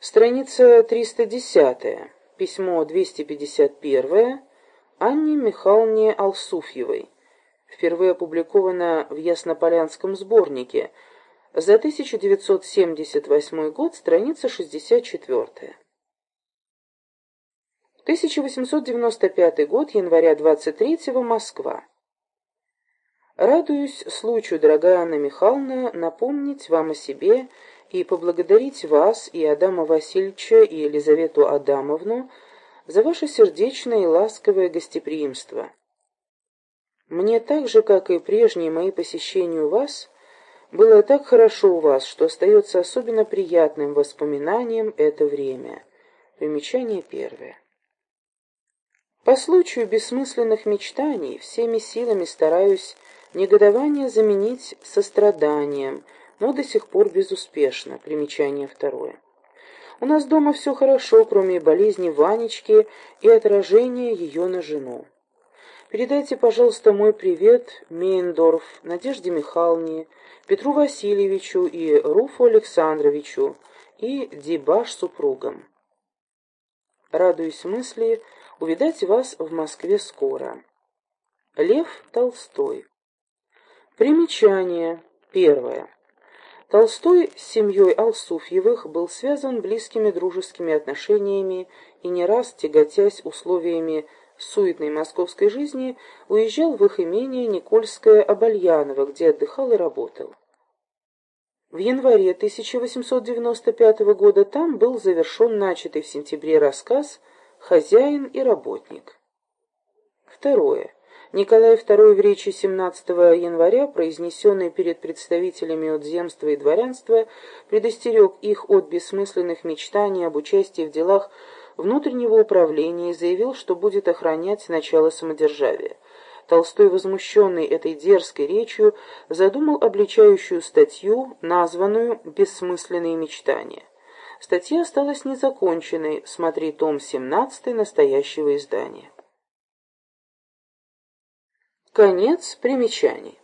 Страница 310. Письмо 251 Анне Михайловне Алсуфьевой. Впервые опубликовано в Яснополянском сборнике. За 1978 год, страница 64. 1895 год, января 23 Москва. Радуюсь случаю, дорогая Анна Михайловна, напомнить вам о себе и поблагодарить вас и Адама Васильевича и Елизавету Адамовну за ваше сердечное и ласковое гостеприимство. Мне так же, как и прежние мои посещения у вас, было так хорошо у вас, что остается особенно приятным воспоминанием это время. Примечание первое. По случаю бессмысленных мечтаний всеми силами стараюсь негодование заменить состраданием, но до сих пор безуспешно. Примечание второе. У нас дома все хорошо, кроме болезни Ванечки и отражения ее на жену. Передайте, пожалуйста, мой привет Мейндорф, Надежде Михайловне, Петру Васильевичу и Руфу Александровичу и Дебаш супругам. Радуюсь мысли увидать вас в Москве скоро. Лев Толстой Примечание. Первое. Толстой с семьей Алсуфьевых был связан близкими дружескими отношениями и не раз, тяготясь условиями суетной московской жизни, уезжал в их имение Никольское Обальяново, где отдыхал и работал. В январе 1895 года там был завершен начатый в сентябре рассказ «Хозяин и работник». Второе. Николай II в речи 17 января, произнесенной перед представителями от земства и дворянства, предостерег их от бессмысленных мечтаний об участии в делах внутреннего управления и заявил, что будет охранять начало самодержавия. Толстой, возмущенный этой дерзкой речью, задумал обличающую статью, названную «Бессмысленные мечтания». Статья осталась незаконченной, смотри том 17 настоящего издания. Конец примечаний.